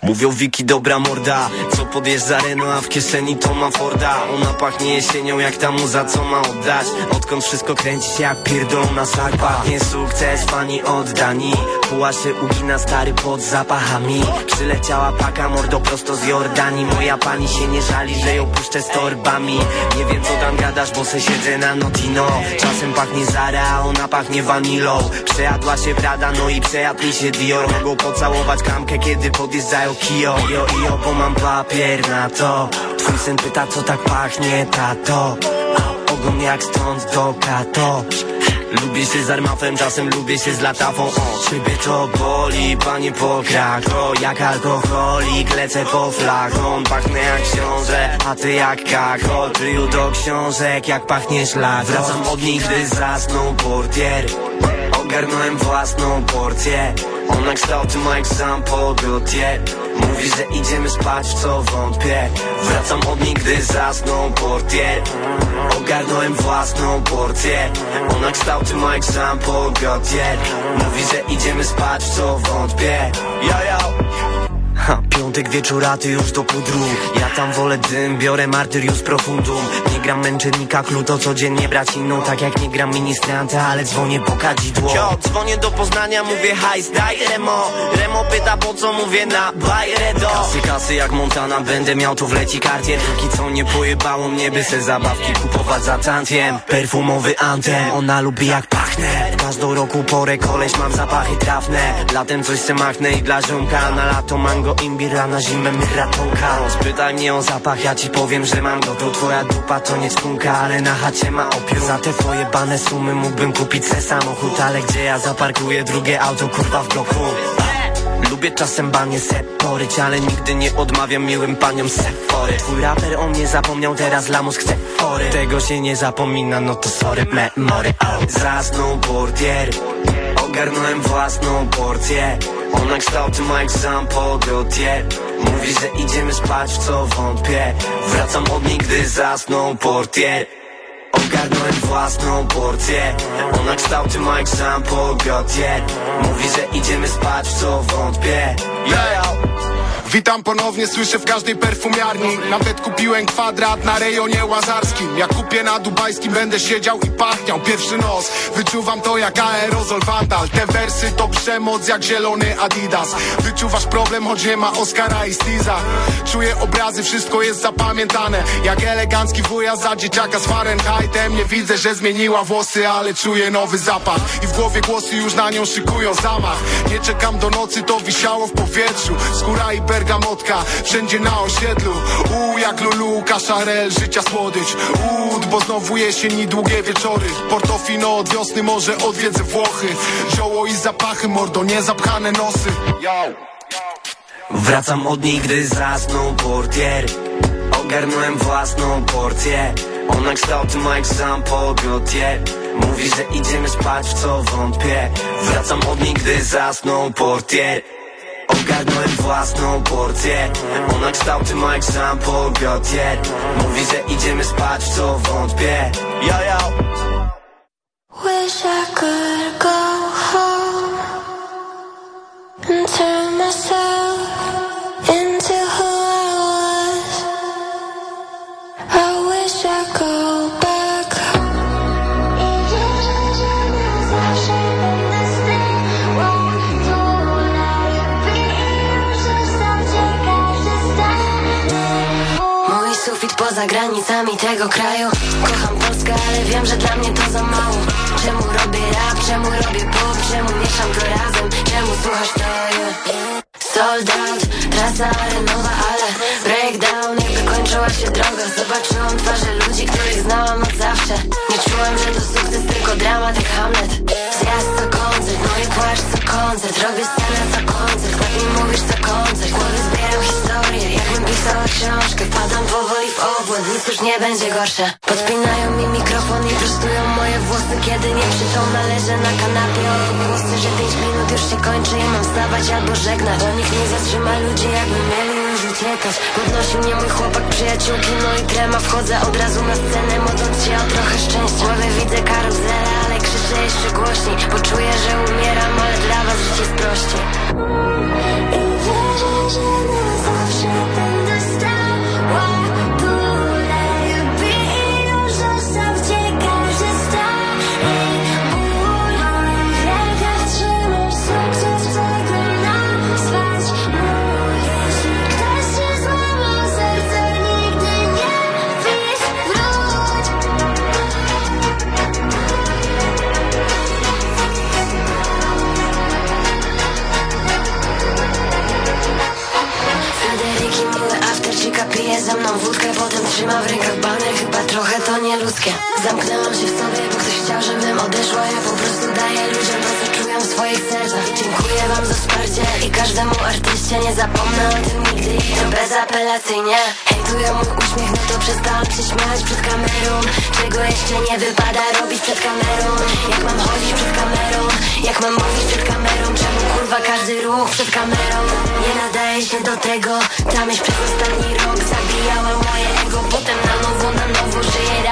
Mówią Wiki dobra morda. Co podjeżdża Reno, a w kieszeni to ma Forda? Ona pachnie jesienią jak ta muza co ma oddać? Odkąd wszystko kręci się jak pierdolą na szlak Pachnie sukces, fani oddani. Puła się ugina stary pod zapachami. Przyleciała paka mordo prosto z Jordanii. Moja pani się nie żali, że ją puszczę z torbami. Nie wiem co tam gadasz, bo se siedzę na Notino. Czasem pachnie Zara, a ona pachnie vanilą Przejadła się Prada, no i przejadł mi się Dior. Mogą pocałować kamkę, kiedy podjeżdżają Kio Io, io, bo mam papier na to. Twój syn pyta, co tak pachnie, tato. Ogon jak stąd do kato. Lubię się z armafem, czasem lubię się z latawą. O, ciebie to boli, panie po krako Jak alkoholik, lecę po flachon Pachnę jak książę, a ty jak kako. Tyju do książek, jak pachniesz lat Wracam od niej, gdy zasnął portier. Ogarnąłem własną porcję Ona kształty Mike sam po Gautier Mówi, że idziemy spać, w co wątpię. Wracam od niej, gdy zasnął portier. Ogarnąłem własną porcję. Ona kształty Mike sam po Gautier Mówi, że idziemy spać, w co wątpię. Ja, ja Ha, piątek wieczór, a ty już do pudru. Ja tam wolę dym, biorę martyrius profundum. Nie gram męczennika, kluto codziennie brać inną Tak jak nie gram ministranta, ale dzwonię po kadzidło. Yo, dzwonię do Poznania, mówię hajs, daj Remo. Remo pyta po co, mówię na Redo Kasy, kasy jak Montana, będę miał tu w leci kartier. Póki co nie pojebało mnie, by se zabawki kupować za tantiem Perfumowy antem, ona lubi jak pachnę. Każdą roku porę koleś mam zapachy trafne. Latem coś se machnę i dla ziomka Na lato mango imbir, a na zimę myra tonka Spytaj mnie o zapach, ja ci powiem, że mam go twoja dupa to nie czpunka, ale na chacie ma opium. Za te twoje bane sumy mógłbym kupić se samochód Ale gdzie ja zaparkuję drugie auto, kurwa w bloku? Lubię czasem banie se poryć, ale nigdy nie odmawiam miłym paniom sefory Twój raper o mnie zapomniał, teraz lamus chce fory. Tego się nie zapomina, no to sorry, memory oh. Zasnął portier, ogarnąłem własną porcję Ona kształty Mike sam po Gautier Mówi, że idziemy spać, w co wątpię. Wracam od niej, gdy zasnął portier. Ogarnąłem własną porcję. Ona kształty Mike sam po Gautier Mówi, że idziemy spać, w co wątpię. Yeah. Witam ponownie, słyszę w każdej perfumiarni. Nawet kupiłem kwadrat na rejonie łazarskim. Jak kupię na dubajskim, będę siedział i pachniał Pierwszy nos, wyczuwam to jak aerozol Vandal Te wersy to przemoc jak zielony Adidas. Wyczuwasz problem, choć nie ma Oscara i Stiza. Czuję obrazy, wszystko jest zapamiętane. Jak elegancki wuja za dzieciaka z Fahrenheitem. Nie widzę, że zmieniła włosy, ale czuję nowy zapach. I w głowie głosy już na nią szykują zamach. Nie czekam do nocy, to wisiało w powietrzu. Skóra i bergamotka, wszędzie na osiedlu. Uuu, jak Lulu, kaszarel, życia słodycz. Uuu, bo znowu jesień i długie wieczory. Portofino od wiosny, może odwiedzę Włochy. Zioło i zapachy, mordo, niezapchane nosy. Yo. Wracam od niej, gdy zasnął portier. Ogarnąłem własną porcję. Ona kształty Mike sam po Gautier Mówi, że idziemy spać, w co wątpię. Wracam od niej, gdy zasnął portier Ogarnąłem własną porcję. Ona kształty Mike sam po Gautier Mówi, że idziemy spać, w co wątpię. Yo, yo Wish I could go home and turn myself poza granicami tego kraju. Kocham Polskę, ale wiem, że dla mnie to za mało. Czemu robię rap, czemu robię pop, czemu mieszam to razem? Czemu słuchasz to. Sold out, trasa arenowa, ale breakdown Jakby kończyła się droga. Zobaczyłam twarze ludzi, których znałam od zawsze. Nie czułam, że to sukces, tylko dramat jak Hamlet. Zjazd co koncert, no i płacz co koncert. Robię scenę co koncert, tak mi mówisz co koncert. Głowy zbieram historię, jakbym pisała książkę Wpadam powoli w obłęd, nic już nie będzie gorsze. Podpinają mi mikrofon i prostują moje włosy. Kiedy nie krzyczą, należę na kanapie. O głosy Że pięć minut już się kończy. I mam wstawać albo żegnać Bo nikt nie zatrzyma ludzi, jakby mieli już uciekać. Podnosi mnie mój chłopak, przyjaciółki, no i trema Wchodzę od razu na scenę, modląc się o trochę szczęścia. W głowie widzę karuzelę, ale krzyczę jeszcze głośniej. Bo czuję, że umieram, ale dla was życie jest prościej. I wierzę, że Yes. Wypijam wódkę, potem trzymam w rękach baner Chyba trochę to nieludzkie. Zamknęłam się w sobie, bo ktoś chciał, żebym odeszła. Ja po prostu daję ludziom to, co czują w swoich sercach. Dziękuję wam za wsparcie i każdemu artyście Nie zapomnę o tym nigdy. I to bezapelacyjnie. Hejtują mój uśmiech, no to przestałam się śmiać przed kamerą. Czego jeszcze nie wypada robić przed kamerą? Jak mam chodzić przed kamerą? Jak mam mówić przed kamerą? Czemu kurwa każdy ruch przed kamerą? Nie nadaje się do tego. Ta myśl przez ostatni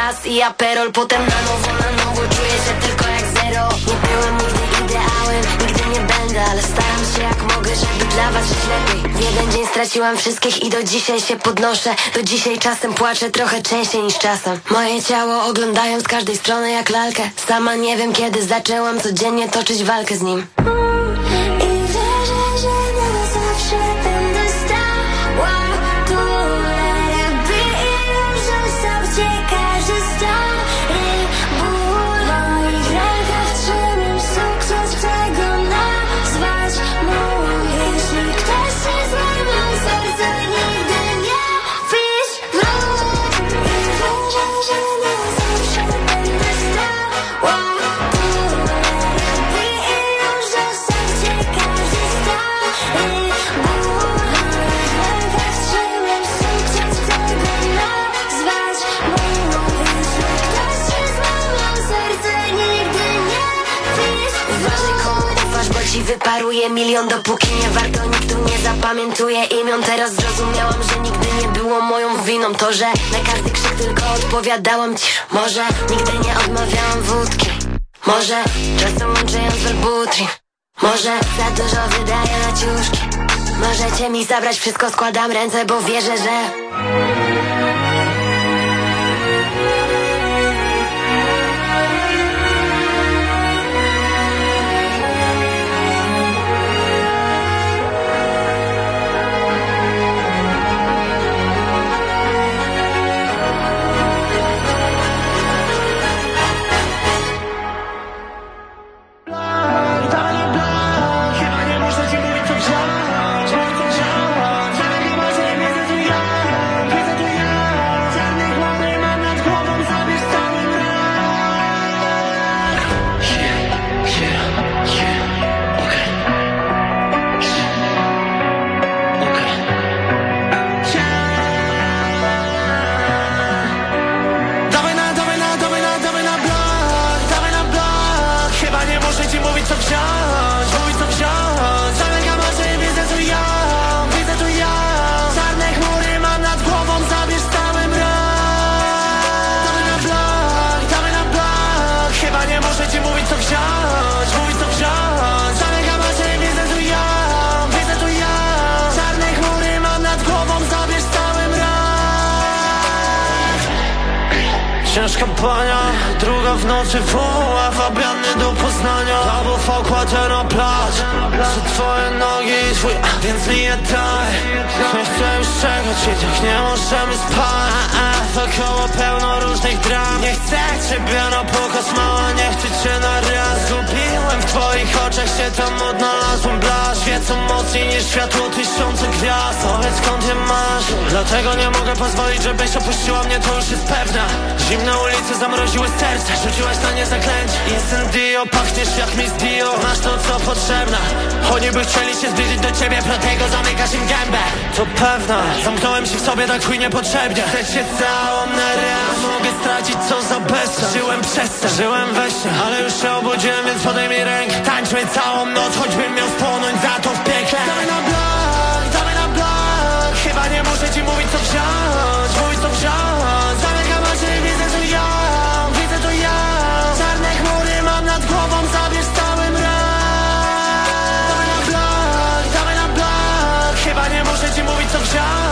raz i aperol Potem nowo, na nowo czuję się tylko jak zero. Nie byłem nigdy ideałem, nigdy nie będę Ale staram się jak mogę, żeby dla was żyć lepiej. W jeden dzień straciłam wszystkich i do dzisiaj się podnoszę. Do dzisiaj czasem płaczę trochę częściej niż czasem. Moje ciało oglądają z każdej strony jak lalkę. Sama nie wiem kiedy zaczęłam codziennie toczyć walkę z nim wyparuje milion Dopóki nie warto, nikt tu nie zapamiętuje imion. Teraz zrozumiałam, że nigdy nie było moją winą. To, że na każdy krzyk tylko odpowiadałam cisz Może nigdy nie odmawiałam wódki. Może czasem łączę ją z Może za dużo wydaję na ciuszki. Możecie mi zabrać wszystko, składam ręce, bo wierzę, że Się sobie tak chuj niepotrzebnie. Chcę cię całą na raz. Mogę stracić co za bezsens Żyłem przez sen, żyłem we śnie. Ale już się obudziłem, więc podaj mi rękę. Tańczmy całą noc, choćbym miał spłonąć za to w piekle. Dawaj na blok, dawaj na blok Chyba nie muszę ci mówić co wziąć. Mówić co wziąć. Zamykam oczy widzę tu ja. Widzę tu ja. Czarne chmury mam nad głową Zabierz cały mrak Dawaj na blok, dawaj na blok Chyba nie muszę ci mówić co wziąć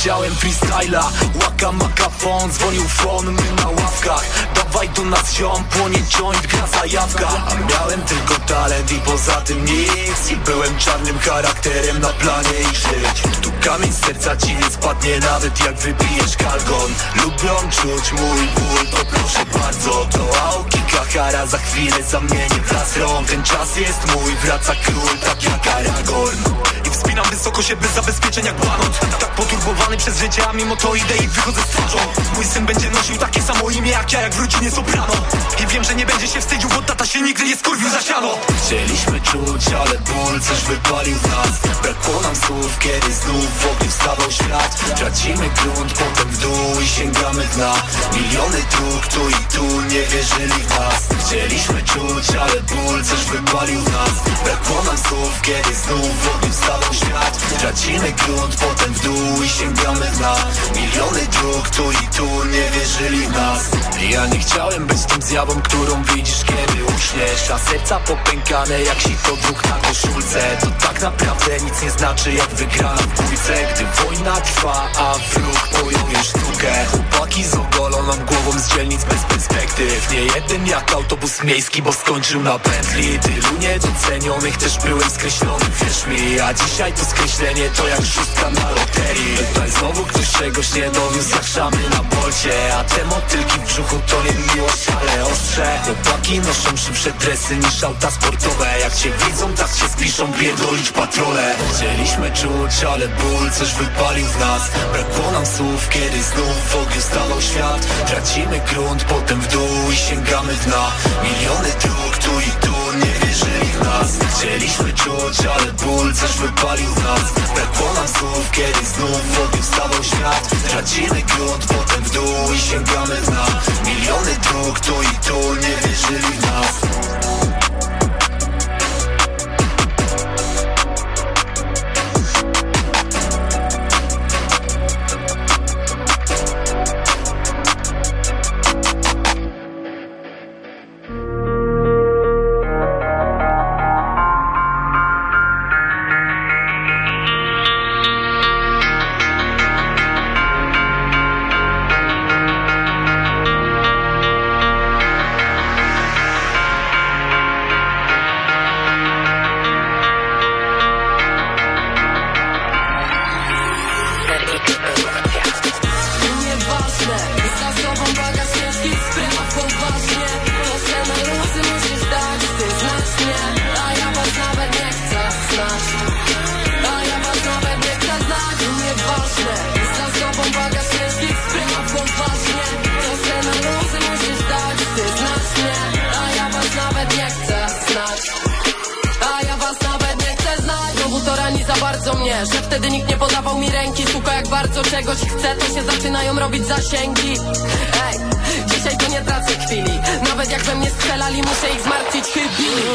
leciałem freestyla. Łaka makafon, dzwonił fon, my na ławkach. Dawaj do nas ziom, płonie joint, gra zajawka A miałem tylko talent i poza tym nic. I byłem czarnym charakterem na planie i żyć. Tu kamień serca ci nie spadnie nawet jak wypijesz kalgon. Lubią czuć mój ból, to proszę bardzo. To auki kachara za chwilę zamienię w las rąk. Ten czas jest mój, wraca król tak jak Aragorn wspinam wysoko się bez zabezpieczeń jak banot Tak poturbowany przez życie, a mimo to idę i wychodzę z twarzą. Mój syn będzie nosił takie samo imię jak ja, jak w rodzinie soprano I wiem, że nie będzie się wstydził, bo tata się nigdy nie skurwił za siano. Chcieliśmy czuć, ale ból coś wypalił nas. Brakło nam słów, kiedy znów w ogniu stawał świat. Tracimy grunt, potem w dół i sięgamy dna. Miliony dróg tu i tu nie wierzyli w nas. Chcieliśmy czuć, ale ból coś wypalił nas. Brakło nam słów, kiedy znów w ogniu stawał świat Tracimy grunt, potem w dół i sięgamy dna Miliony dróg tu i tu nie wierzyli w nas Ja nie chciałem być tym zjawą, którą widzisz, kiedy uśniesz. A serca popękane jak sito dróg na koszulce. To tak naprawdę nic nie znaczy jak wygrana w bójce Gdy wojna trwa, a wróg już sztukę. Chłopaki z ogoloną głową z dzielnic bez perspektyw. Nie jeden jak autobus miejski, bo skończył na pętli. Tylu niedocenionych też byłem skreślony, wierz mi. A dzisiaj to skreślenie to jak szóstka na loterii. Tutaj znowu ktoś czegoś nie dowiózł jak szamy na bolcie. A te motylki w brzuchu to nie miłość, ale ostrze. Chłopaki noszą szybsze dresy niż auta sportowe. Jak cię widzą, tak cię spiszą, pierdolić patrole. Chcieliśmy czuć, ale ból coś wypalił w nas. Brakło nam słów, kiedy znów w ogniu stawał świat. Tracimy grunt, potem w dół i sięgamy dna. Miliony dróg tu i tu wierzyli w nas Chcieliśmy czuć, ale ból coś wypalił w nas. Brakło nam słów, kiedy znów w ogniu stawał świat. Tracimy grunt, potem w dół i sięgamy dna. Miliony dróg tu i tu nie wierzyli w nas mnie Że wtedy nikt nie podawał mi ręki. Słucha jak bardzo czegoś chcę To się zaczynają robić zasięgi. Ej, dzisiaj to nie tracę chwili. Nawet jak we mnie strzelali Muszę ich zmartwić chybili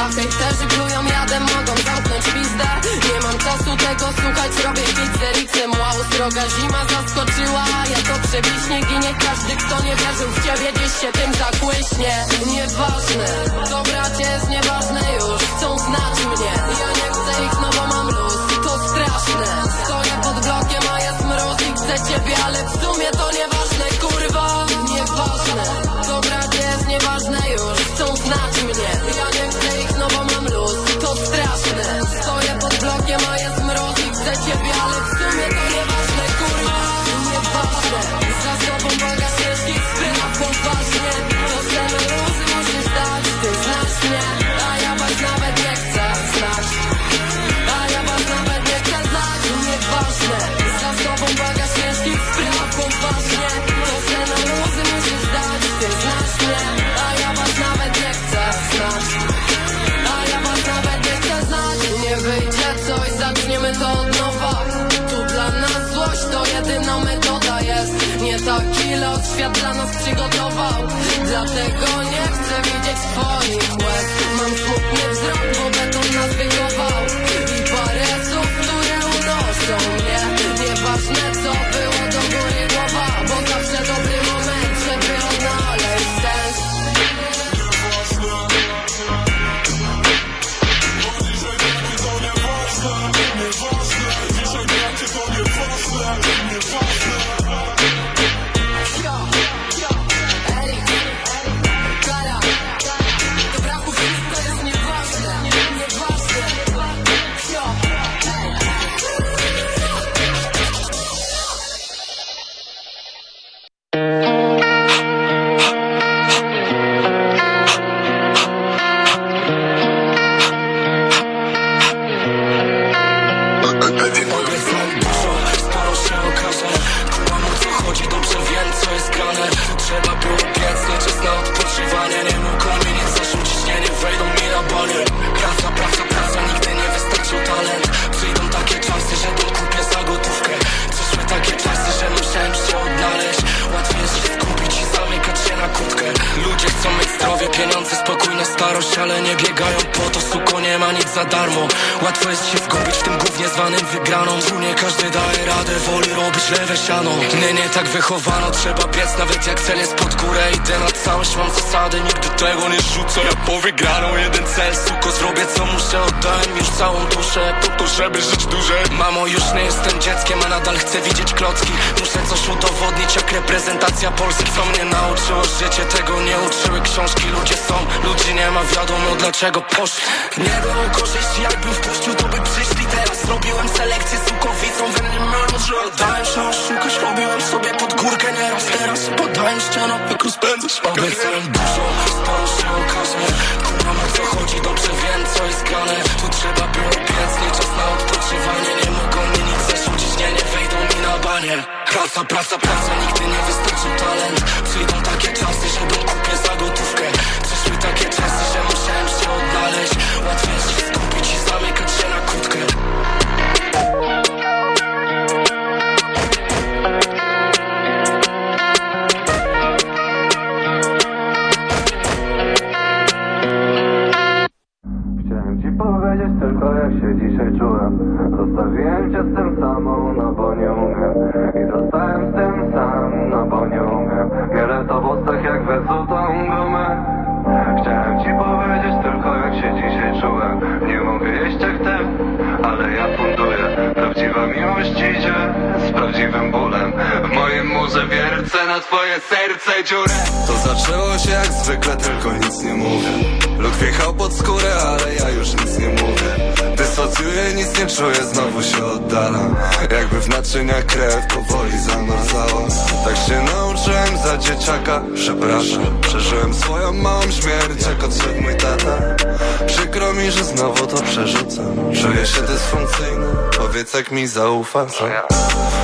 A hejterzy plują jadem Mogą zamknąć pizdę. Nie mam czasu tego słuchać Robię pizzę riksem Wow, sroga zima zaskoczyła. Ja to przewiśnie Ginie każdy kto nie wierzył w ciebie. Gdzieś się tym zakłyśnie. Nieważne, to bracie jest nieważne już Chcą znać mnie. Ja nie chcę ich, no bo mam luz Straszne Stoję pod blokiem, a jest I chcę ciebie, ale w sumie to nieważne Kurwa, nieważne. To bracie dla nas przygotował. Dlatego nie chcę widzieć twoich łez. Mam smutny dlaczego poszli? Nie było korzyści, jakbym wpuścił, to by przyszli. Teraz Robiłem selekcję sukowicą, we mnie mimo, że oddałem się oszukać Robiłem sobie pod górkę nieraz, teraz podaję ścianą, jak rozpędzę się. Obiecałem dużo, sporo się okaże. Kumam o co chodzi, dobrze wiem co jest grane. Tu trzeba było biec, nie czas na odpoczywanie. Nie mogą mi nic zarzucić, nie, nie wejdą mi na banie. Praca, praca, praca, nigdy nie wystarczył talent. Przyjdą takie czasy, że dom kupię za gotówkę Przyszły takie czasy, że musiałem się odnaleźć. Łatwiej się skupić i zamykać się na kłódkę. Chciałem ci powiedzieć tylko jak się dzisiaj czułem. Zostawiłem cię z tym samą, no bo na twoje serce dziurę. To zaczęło się jak zwykle, tylko nic nie mówię. Lud wjechał pod skórę, ale ja już nic nie mówię. Dysocjuję, nic nie czuję, znowu się oddalam. Jakby w naczyniach krew powoli zamarzała. Tak się nauczyłem za dzieciaka Przepraszam, przeżyłem swoją małą śmierć Jak odszedł mój tata. Przykro mi, że znowu to przerzucam. Czuję się dysfunkcyjny Powiedz jak mi zaufa, co?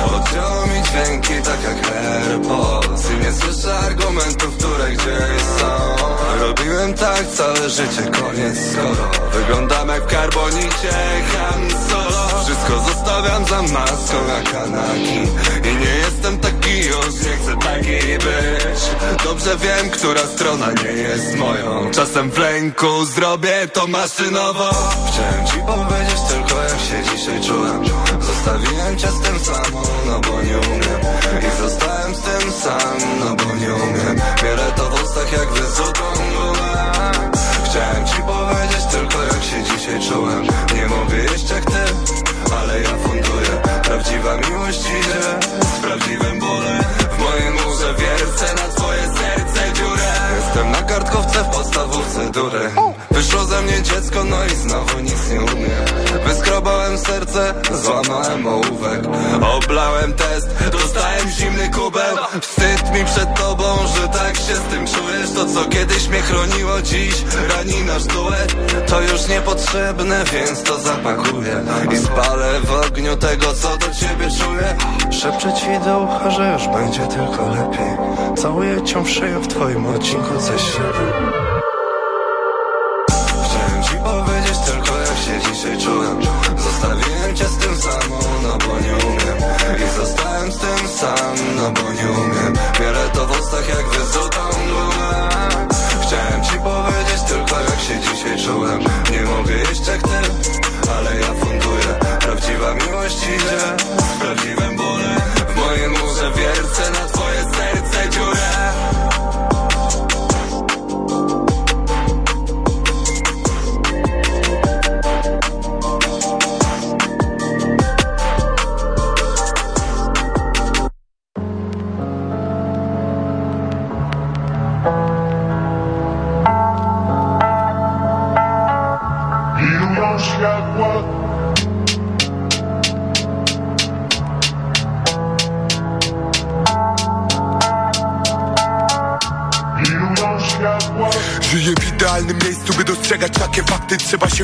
Odcięło mi dźwięki tak jak AirPods. I nie słyszę argumentów, które gdzieś są. Robiłem tak całe życie, koniec skoro Wyglądam jak w karbonicie Han Solo. Wszystko zostawiam za maską jak Anaki I nie jestem taki już, nie chcę taki być. Dobrze wiem, która strona nie jest moją. Czasem w lęku zrobię to maszynowo. Chciałem ci powiedzieć tylko jak się dzisiaj czułem Zostawiłem cię z tym samą, no bo nie umiem. I zostałem z tym sam, no bo nie umiem. Mielę to w ustach jak wysutą gumę. Chciałem ci powiedzieć tylko jak się dzisiaj czułem. Nie mogę jeść jak ty, ale ja funduję. Prawdziwa miłość idzie z prawdziwym bólem. W moim murze wiercę na twoje serce dziurę. Jestem na kartkowce w podstawówce dury Wyszło ze mnie dziecko, no i znowu nic nie umiem. Wyskrobałem serce, złamałem ołówek. Oblałem test, dostałem zimny kubeł. Wstyd mi przed tobą, że tak się z tym czujesz. To co kiedyś mnie chroniło, dziś rani nasz duet. To już niepotrzebne, więc to zapakuję. I spalę w ogniu tego, co do ciebie czuję. Szepczę ci do ucha, że już będzie tylko lepiej. Całuję cię w szyję w twoim odcinku ze siebie się czułem. Zostawiłem cię z tym samą, no bo nie umiem. I zostałem z tym sam, no bo nie umiem. Mielę to w ustach jak wysutą gumę Chciałem ci powiedzieć tylko jak się dzisiaj czułem. Nie mogę jeść jak ty, ale ja funduję. Prawdziwa miłość idzie z prawdziwym bólem. W moim murze wiercę na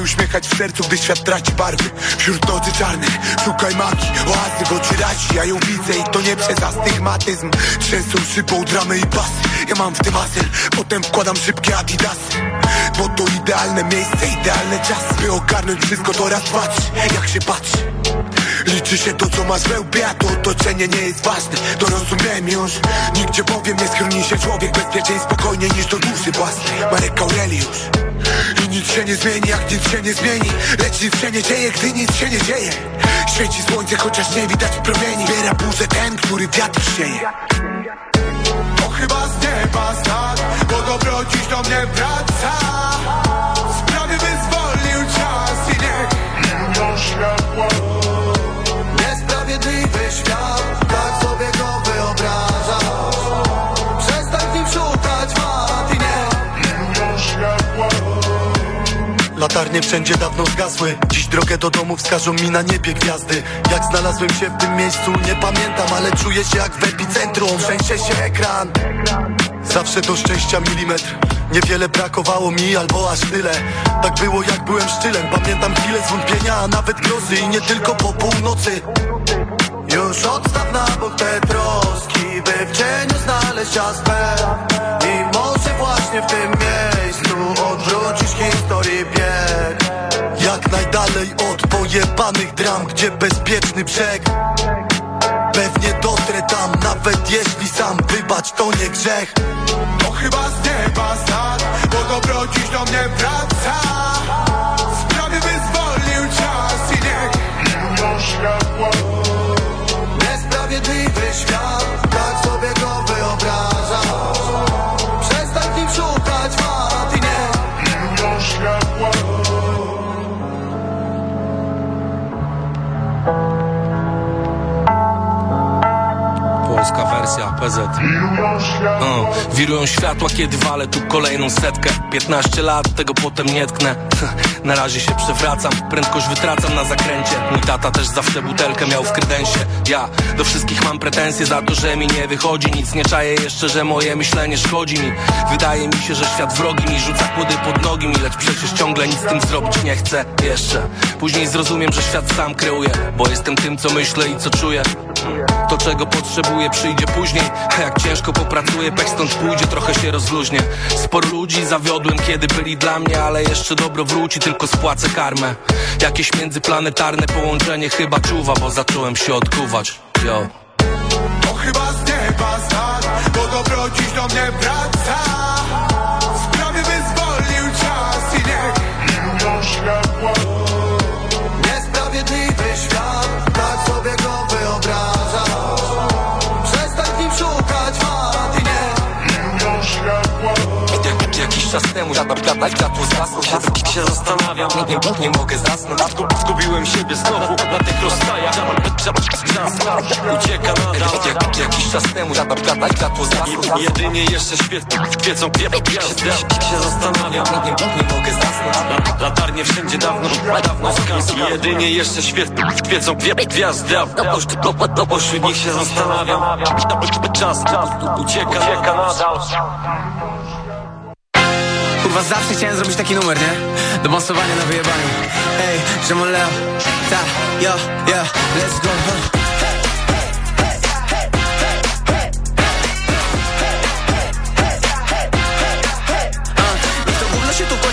uśmiechać w sercu, gdy świat traci barwy. Wśród nocy czarnych szukaj magii Oazy w oczy razi, ja ją widzę i to nie przez astygmatyzm. Trzęsą szybą dramy i pasy. Ja mam w tym asyl, potem wkładam szybkie adidasy. Bo to idealne miejsce, idealny czas By ogarnąć wszystko to raz patrz, jak się patrzy. Liczy się to co masz we łbie, a to otoczenie nie jest ważne. To rozumiem już. Nigdzie bowiem nie schroni się człowiek bezpieczniej spokojniej niż do duszy własnej Marek Aureliusz I nic się nie zmieni jak nic się nie zmieni. Lecz nic się nie dzieje, gdy nic się nie dzieje. Świeci słońce chociaż nie widać promieni. Zbiera burzę ten, który wiatr sieje. To chyba z nieba znak Bo dobro dziś do mnie wraca. Sprawy wyzwolił czas i niech. Mimo światła Niesprawiedliwy świat, Latarnie wszędzie dawno zgasły. Dziś drogę do domu wskażą mi na niebie gwiazdy. Jak znalazłem się w tym miejscu nie pamiętam Ale czuję się jak w epicentrum. Trzęsie się ekran. Zawsze do szczęścia milimetr. Niewiele brakowało mi albo aż tyle. Tak było jak byłem szczylem Pamiętam chwilę zwątpienia, a nawet grozy. I nie tylko po północy. Już odstaw na bok te troski By w cieniu znaleźć może właśnie w tym miejscu Odwrócisz historii bieg. Jak najdalej od pojebanych dram Gdzie bezpieczny brzeg. Pewnie dotrę tam, nawet jeśli sam Wybacz, to nie grzech. To chyba z nieba znak Bo dobro dziś do mnie wraca PZ Wirują światła, kiedy walę tu kolejną setkę. 15 lat, tego potem nie tknę [LAUGHS] Na razie się przewracam, prędkość wytracam na zakręcie. Mój tata też zawsze butelkę miał w kredensie. Ja do wszystkich mam pretensje za to, że mi nie wychodzi. Nic nie czaję jeszcze, że moje myślenie szkodzi mi. Wydaje mi się, że świat wrogi mi rzuca kłody pod nogi mi Lecz przecież ciągle nic z tym zrobić nie chcę Jeszcze. Później zrozumiem, że świat sam kreuje Bo jestem tym, co myślę i co czuję. To czego potrzebuję przyjdzie później. A jak ciężko popracuję, pech stąd pójdzie Trochę się rozluźnię. Sporo ludzi zawiodłem, kiedy byli dla mnie Ale jeszcze dobro wróci, tylko spłacę karmę. Jakieś międzyplanetarne połączenie chyba czuwa Bo zacząłem się odkuwać. Yo. To chyba z nieba znak Bo dobro dziś do mnie wraca. Sprawy wyzwolił czas i niech Mimo światła jakiś czas temu gadać światło zgasło się, się zastanawiam, nie, nie, nie mogę zasnąć Zgubiłem siebie znowu na tych rozstajach Ucieka nadal jak, Jakiś czas temu gadać światło zgasło Jedynie jeszcze świet, świecą gwiazdy się zastanawiam, nie, nie, nie mogę zasnąć Latarnie wszędzie dawno, dawno zgasły Jedynie jeszcze świet, świecą gwiazdy A pośród nich się zastanawiam Czas, czas ucieka, ucieka nadal Kurwa, zawsze chciałem zrobić taki numer, nie? Do masowania na wyjebaniu Ej, że Leo, ta, yo, yo, let's go, huh?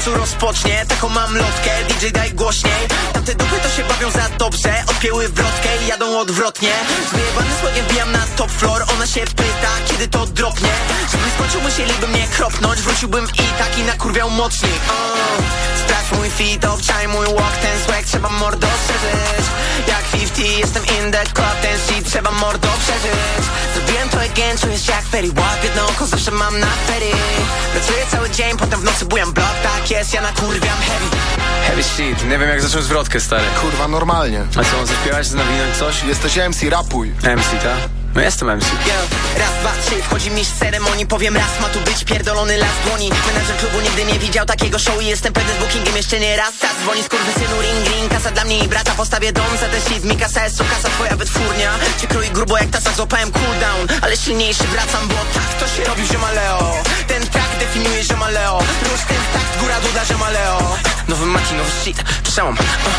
Końcu rozpocznie. Taką mam lotkę, DJ daj głośniej. Tamte dupy to się bawią za dobrze. Odpięły wrotkę i jadą odwrotnie. Z wyjebanym słogiem wbijam na top floor. Ona się pyta, kiedy to dropnie. Żebym skończył musieliby mnie kropnąć. Wróciłbym i tak i nakurwiał mocniej. Uh, Sprawdź mój fit, obczaj mój walk Ten swag trzeba mordo przeżyć. Jak 50 jestem in the club Ten shit trzeba mordo przeżyć. Zrobiłem to again, czuję się jak Ferry. Łap jedno oko zawsze mam na ferry. Pracuję cały dzień, potem w nocy bujam blok Tak jest, ja nakurwiam heavy Heavy shit, nie wiem jak zacząć zwrotkę, stary. Kurwa, normalnie. A co, zaśpiewać, nawinąć coś? Jesteś MC, rapuj. MC, ta? No jestem MC. Raz, dwa, trzy, wchodzi mistrz ceremonii. Powiem raz, ma tu być pierdolony las dłoni. Menadżer klubu nigdy nie widział takiego show I jestem pewny z bookingiem jeszcze nie raz. Tak dzwoni synu ring ring. Kasa dla mnie i brata, postawię dom. Za te shit Mi kasa jest, co kasa twoja wytwórnia. Cię kroi grubo jak tasa, złapałem cooldown. Ale silniejszy wracam, bo tak to się robi w Ziomaleo Ten track definiuje Ziomaleo Rusz ten takt, góra duda Ziomaleo Nowy Mati, nowy shit, przełom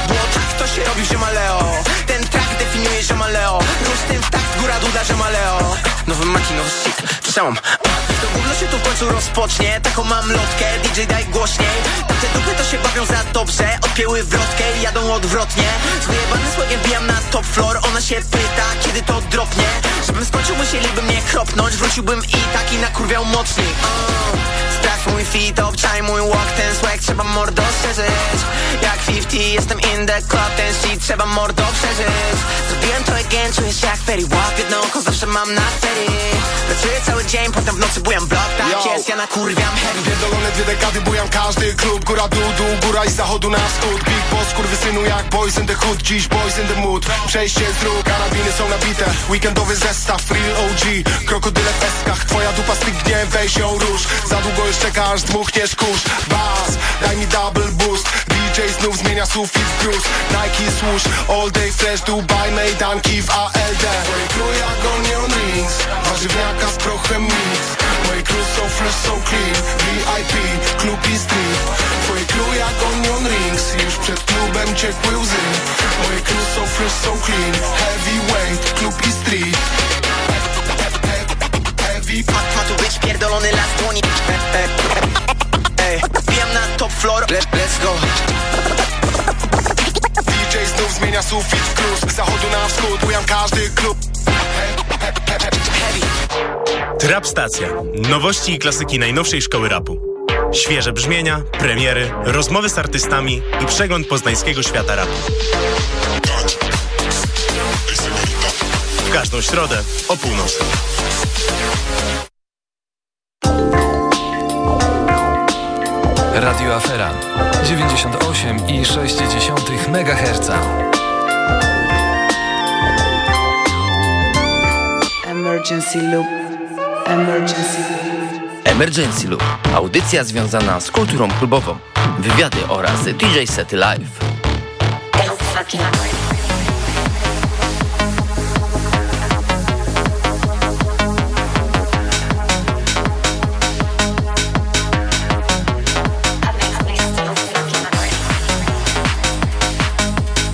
Bo tak to się robi w Ziomaleo Ten track definiuje Ziomaleo Rusz ten takt, góra duda Ziomaleo Nowy Mati, nowy shit, uh, To gówno się tu w końcu rozpocznie. Taką mam lotkę, DJ daj głośniej. Tamte dupy to się bawią za dobrze. Odpięły wrotkę i jadą odwrotnie. Z wyjebanym słogiem wbijam na top floor. Ona się pyta, kiedy to dropnie. Żebym skończył musieliby mnie kropnąć. Wróciłbym i tak i nakurwiał mocniej uh, Sprawdź mój feet, obczaj mój walk Ten swag trzeba mordo szerzyć Jak 50 jestem in the club Ten shit trzeba mordo przeżyć. Zrobiłem to again, czuję się jak Ferry Walk Jedno oko zawsze mam na fery Pracuję cały dzień, potem w nocy bujam blok Tak Yo. jest, ja nakurwiam heavy. Pierdolone dwie dekady, bujam każdy klub. Góra, dół, dół, góra i z zachodu na wschód. Big boss, kurwysynu jak boys in the hood. Dziś boys in the mood. Przejście z dróg, karabiny są nabite. Weekendowy zestaw, real OG Krokodyle w peskach, twoja dupa stygnie Weź ją róż, za długo już czekasz Dmuchniesz kurz, bas Daj mi double boost. DJ znów zmienia sufit w gruz Nike swoosh, all day fresh Dubai, mejdanki w ALD Twoje krój jak onion rings. Warzywniaka z prochem mix Moje crew są fresh, są clean. VIP, klub i street. Twoje krój jak onion rings. Już przed klubem ciekły łzy. Moje crew są fresh, są clean Heavyweight, klub i street. Heavy Ma, ma tu być pierdolony las dłoni. Ej, Wbijam na top floor, Let, let's go. DJ znów zmienia sufit w gruz Z zachodu na wschód, bujam każdy klub. Trap Stacja. Nowości i klasyki najnowszej szkoły rapu. Świeże brzmienia, premiery, rozmowy z artystami i przegląd poznańskiego świata rapu. W każdą środę o północy. Radio Afera 98,6 MHz. Emergency loop. Emergency loop. Emergency Loop. Audycja związana z kulturą klubową. Wywiady oraz DJ sety live. Fucking